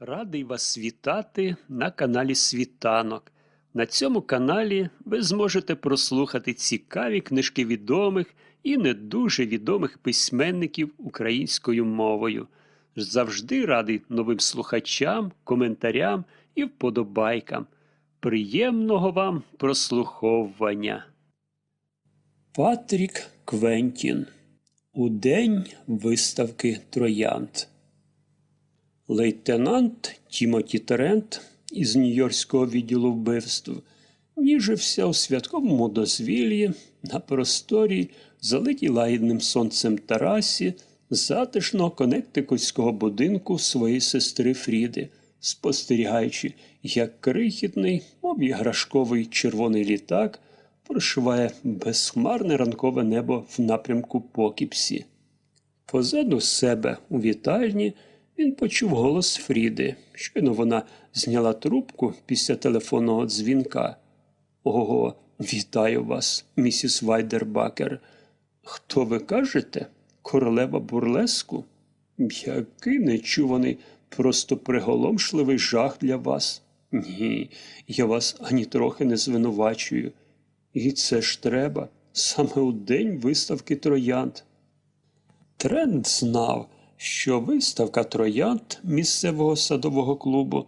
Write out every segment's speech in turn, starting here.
Радий вас вітати на каналі Світанок. На цьому каналі ви зможете прослухати цікаві книжки відомих і не дуже відомих письменників українською мовою. Завжди радий новим слухачам, коментарям і вподобайкам. Приємного вам прослуховування. Патрік Квентін. У день виставки Троянд. Лейтенант Тімоті Терент із Нью-Йоркського відділу вбивств ніжився у святковому дозвіллі на просторі, залитій лагідним сонцем терасі, затишного конектикутського будинку своєї сестри Фріди, спостерігаючи, як крихітний, мов іграшковий червоний літак прошиває безхмарне ранкове небо в напрямку Покіпсі. Позаду себе у вітальні він почув голос Фріди. Щойно вона зняла трубку після телефонного дзвінка. Ого, вітаю вас, місіс Вайдербакер. Хто ви кажете? Королева бурлеску? Який нечуваний, просто приголомшливий жах для вас. Ні, я вас ані трохи не звинувачую. І це ж треба саме у день виставки троянд. Тренд знав, що виставка троянд місцевого садового клубу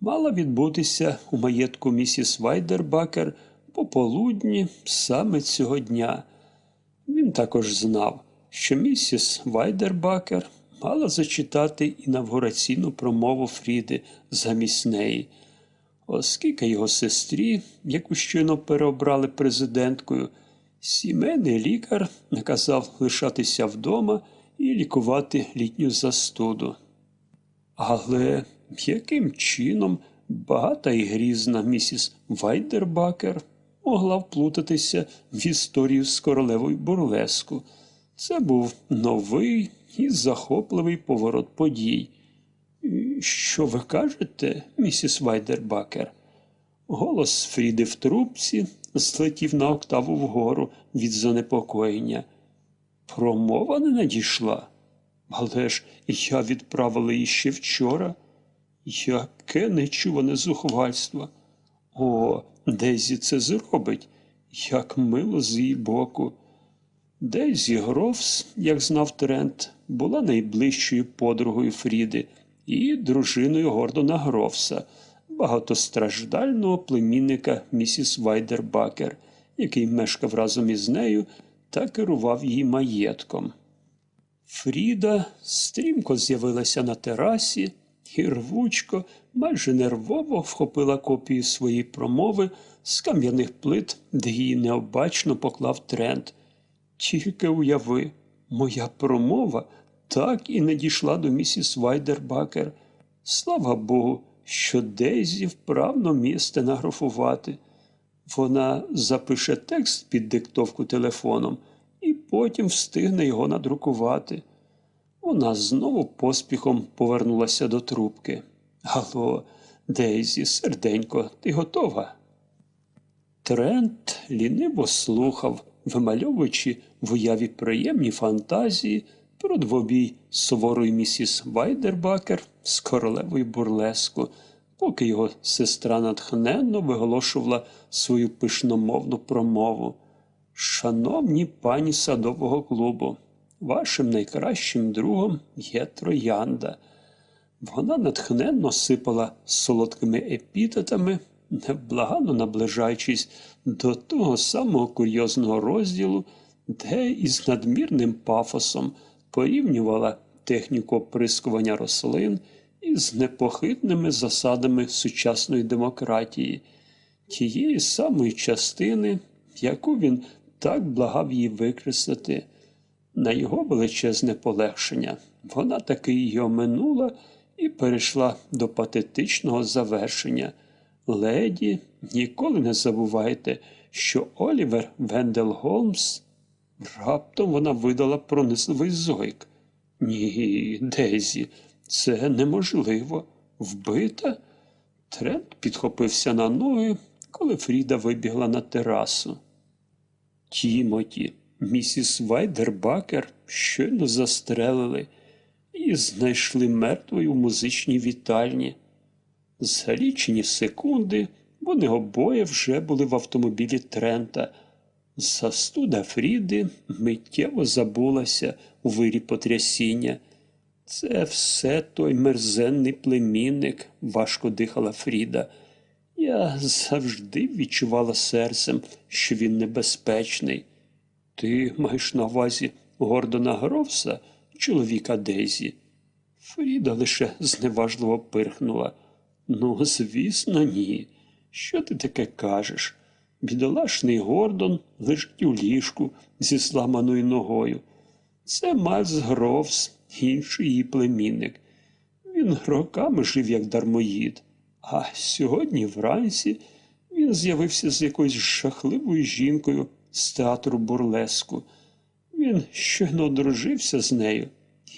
мала відбутися у маєтку місіс Вайдербакер пополудні саме цього дня. Він також знав, що місіс Вайдербакер мала зачитати інавгураційну промову Фріди замість неї. Оскільки його сестрі, яку щойно переобрали президенткою, сімейний лікар наказав лишатися вдома і лікувати літню застуду. Але яким чином багата і грізна місіс Вайдербакер могла вплутатися в історію з королевою бурлеску? Це був новий і захопливий поворот подій. Що ви кажете, місіс Вайдербакер? Голос Фріди в трубці злетів на октаву вгору від занепокоєння. Промова не надійшла. Але ж я відправила її ще вчора. Яке нечуване зухвальство. О, Дезі це зробить, як мило з її боку. Дезі Грофс, як знав Трент, була найближчою подругою Фріди і дружиною Гордона Грофса, багатостраждального племінника місіс Вайдербакер, який мешкав разом із нею та керував її маєтком. Фріда стрімко з'явилася на терасі і рвучко, майже нервово вхопила копію своєї промови з кам'яних плит, де її необачно поклав тренд. Тільки уяви, моя промова так і не дійшла до місіс Вайдербакер. Слава Богу, що Дейзі вправно вміє стенографувати. Вона запише текст під диктовку телефоном і потім встигне його надрукувати. Вона знову поспіхом повернулася до трубки. Алло, Дейзі, серденько, ти готова? Трент ліниво слухав, вимальовуючи в уяві приємні фантазії про двобій суворої місіс Вайдербакер з королевою бурлеску, поки його сестра натхненно виголошувала свою пишномовну промову. Шановні пані садового клубу, вашим найкращим другом є троянда. Вона натхненно сипала солодкими епітетами, невблаганно наближаючись до того самого курйозного розділу, де із надмірним пафосом порівнювала техніку оприскування рослин із непохитними засадами сучасної демократії, тієї самої частини, яку він так благав її викреслити. На його величезне полегшення вона таки її оминула і перейшла до патетичного завершення. Леді, ніколи не забувайте, що Олівер Вендел Голмс раптом вона видала пронизливий зойк. Ні, Дезі, це неможливо. Вбита? Трент підхопився на ноги, коли Фріда вибігла на терасу. Тімоті, місіс Вайдербакер щойно застрелили. і знайшли мертвою в музичній вітальні. За лічені секунди вони обоє вже були в автомобілі Трента. Застуда Фріди миттєво забулася у вирі потрясіння. Це все той мерзенний племінник, важко дихала Фріда. Я завжди відчувала серцем, що він небезпечний. Ти маєш на увазі Гордона Гровса, чоловіка Дезі? Фріда лише зневажливо пирхнула. Ну, звісно, ні. Що ти таке кажеш? Бідолашний Гордон лежить у ліжку зі сламаною ногою. Це Мальс Гровс, інший її племінник. Він роками жив як дармоїд, а сьогодні вранці він з'явився з якоюсь жахливою жінкою з театру бурлеску. Він щойно одружився з нею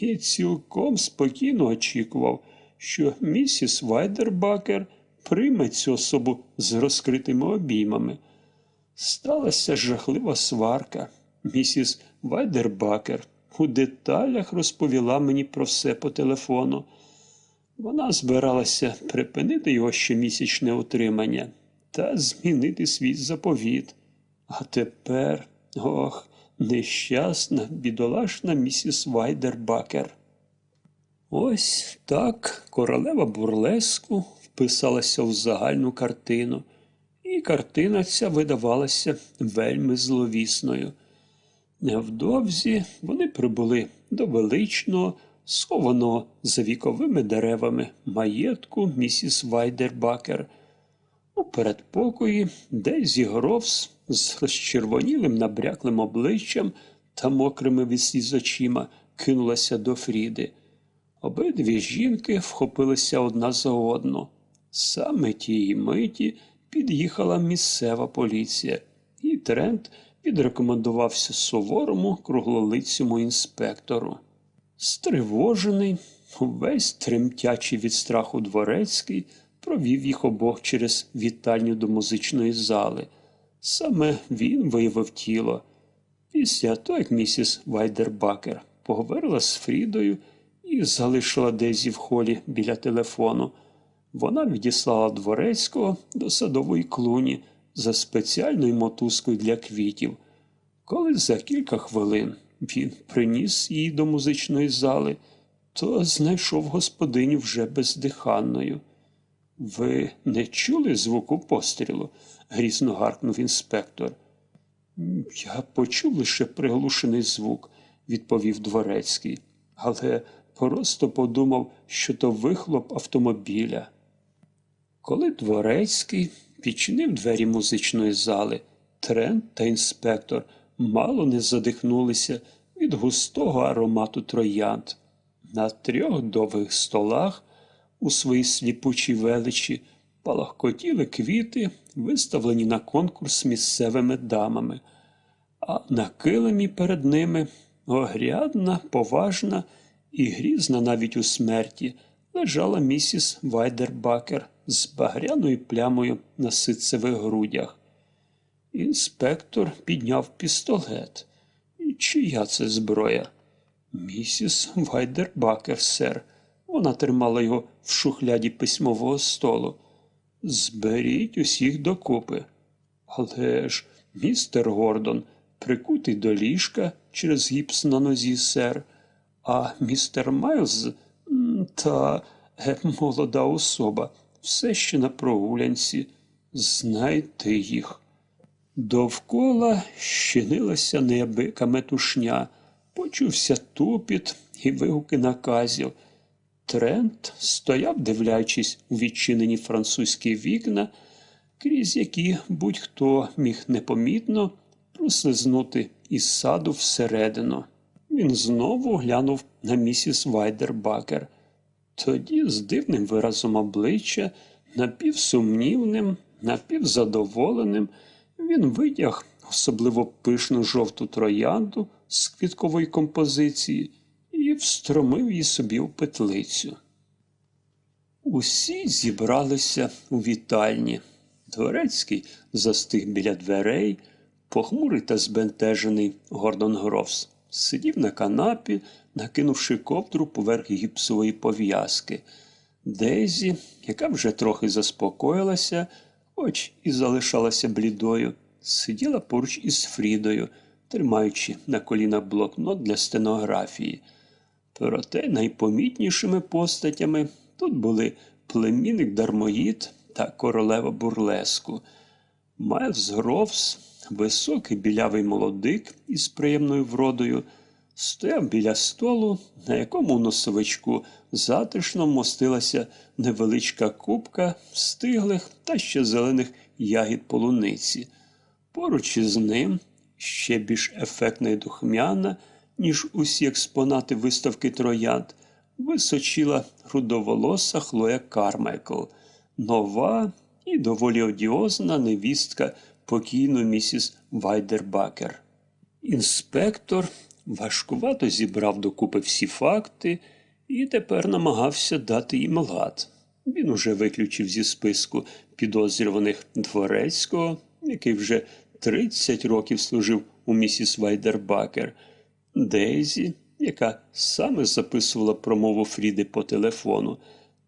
і цілком спокійно очікував, що місіс Вайдербакер прийме цю особу з розкритими обіймами. Сталася жахлива сварка. Місіс Вайдербакер у деталях розповіла мені про все по телефону. Вона збиралася припинити його щомісячне утримання та змінити свій заповіт. А тепер, ох, нещасна, бідолашна місіс Вайдербакер. Ось так королева бурлеску вписалася в загальну картину, і картина ця видавалася вельми зловісною. Невдовзі вони прибули до величного, схованого за віковими деревами маєтку місіс Вайдербакер. У передпокої Дейзі Гровс з розчервонілим набряклим обличчям та мокрими від сліз очима кинулася до Фріди. Обидві жінки вхопилися одна за одну. Саме тієї миті під'їхала місцева поліція, і Трент підрекомендувався суворому круглолицьому інспектору. Стривожений, увесь тремтячий від страху дворецький, провів їх обох через вітальню до музичної зали. Саме він виявив тіло. Після того, як місіс Вайдербакер поговорила з Фрідою і залишила Дезі в холі біля телефону, вона відіслала дворецького до садової клуні за спеціальною мотузкою для квітів. Коли за кілька хвилин він приніс її до музичної зали, то знайшов господиню вже бездиханною. Ви не чули звуку пострілу? грізно гаркнув інспектор. Я почув лише приглушений звук, відповів дворецький, але просто подумав, що то вихлоп автомобіля. Коли дворецький відчинив двері музичної зали, Трент та інспектор мало не задихнулися від густого аромату троянд. На трьох довгих столах у своїй сліпучій величі палахкотіли квіти, виставлені на конкурс місцевими дамами, а на килимі перед ними огрядна, поважна і грізна навіть у смерті лежала місіс Вайдербакер з багряною плямою на ситцевих грудях. Інспектор підняв пістолет. Чия це зброя? Місіс Вайдербакер, сер. Вона тримала його в шухляді письмового столу. Зберіть усіх докупи. Але ж, містер Гордон, прикутий до ліжка через гіпс на нозі, сер, а містер Майлз та е, молода особа все ще на прогулянці. Знайте їх. Довкола щинилася неабика метушня, почувся тупіт і вигуки наказів. Трент стояв, дивлячись у відчинені французькі вікна, крізь які будь-хто міг непомітно прослизнути із саду всередину. Він знову глянув на місіс Вайдербакер. Тоді з дивним виразом обличчя, напівсумнівним, напівзадоволеним, він витяг особливо пишну жовту троянду з квіткової композиції і встромив її собі в петлицю. Усі зібралися у вітальні. Дворецький застиг біля дверей, похмурий та збентежений Гордон Грофс сидів на канапі, накинувши ковдру поверх гіпсової пов'язки. Дейзі, яка вже трохи заспокоїлася, хоч і залишалася блідою, сиділа поруч із Фрідою, тримаючи на колінах блокнот для стенографії. Проте найпомітнішими постатями тут були племінник Дармоїд та королева бурлеску. Майлз Гровс, високий білявий молодик із приємною вродою, стояв біля столу, на якому носовичку затишно мостилася невеличка купка стиглих та ще зелених ягід полуниці. Поруч із ним, ще більш ефектна і духмяна, ніж усі експонати виставки троянд, височила рудоволоса Хлоя Кармайкл, нова і доволі одіозна невістка покійної місіс Вайдербакер. Інспектор важкувато зібрав докупи всі факти і тепер намагався дати їм лад. Він уже виключив зі списку підозрюваних дворецького, який вже 30 років служив у місіс Вайдербакер, Дейзі, яка саме записувала промову Фріди по телефону,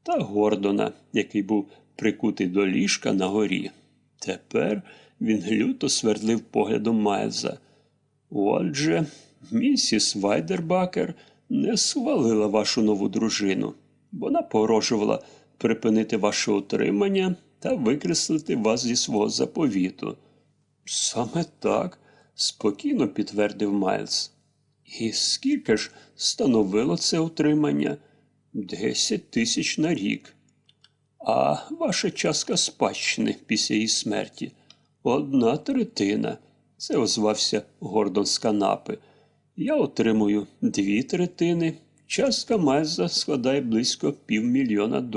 та Гордона, який був прикутий до ліжка на горі. Тепер він люто свердлив поглядом Майлза. Отже, місіс Вайдербакер не схвалила вашу нову дружину. Вона погрожувала припинити ваше утримання та викреслити вас зі свого заповіту. Саме так, спокійно підтвердив Майлз. І скільки ж становило це утримання? Десять тисяч на рік. А ваша частка спадщини після її смерті одна третина. Це озвався Гордон з канапи. Я отримую дві третини. Частка Майза складає близько півмільйона доларів.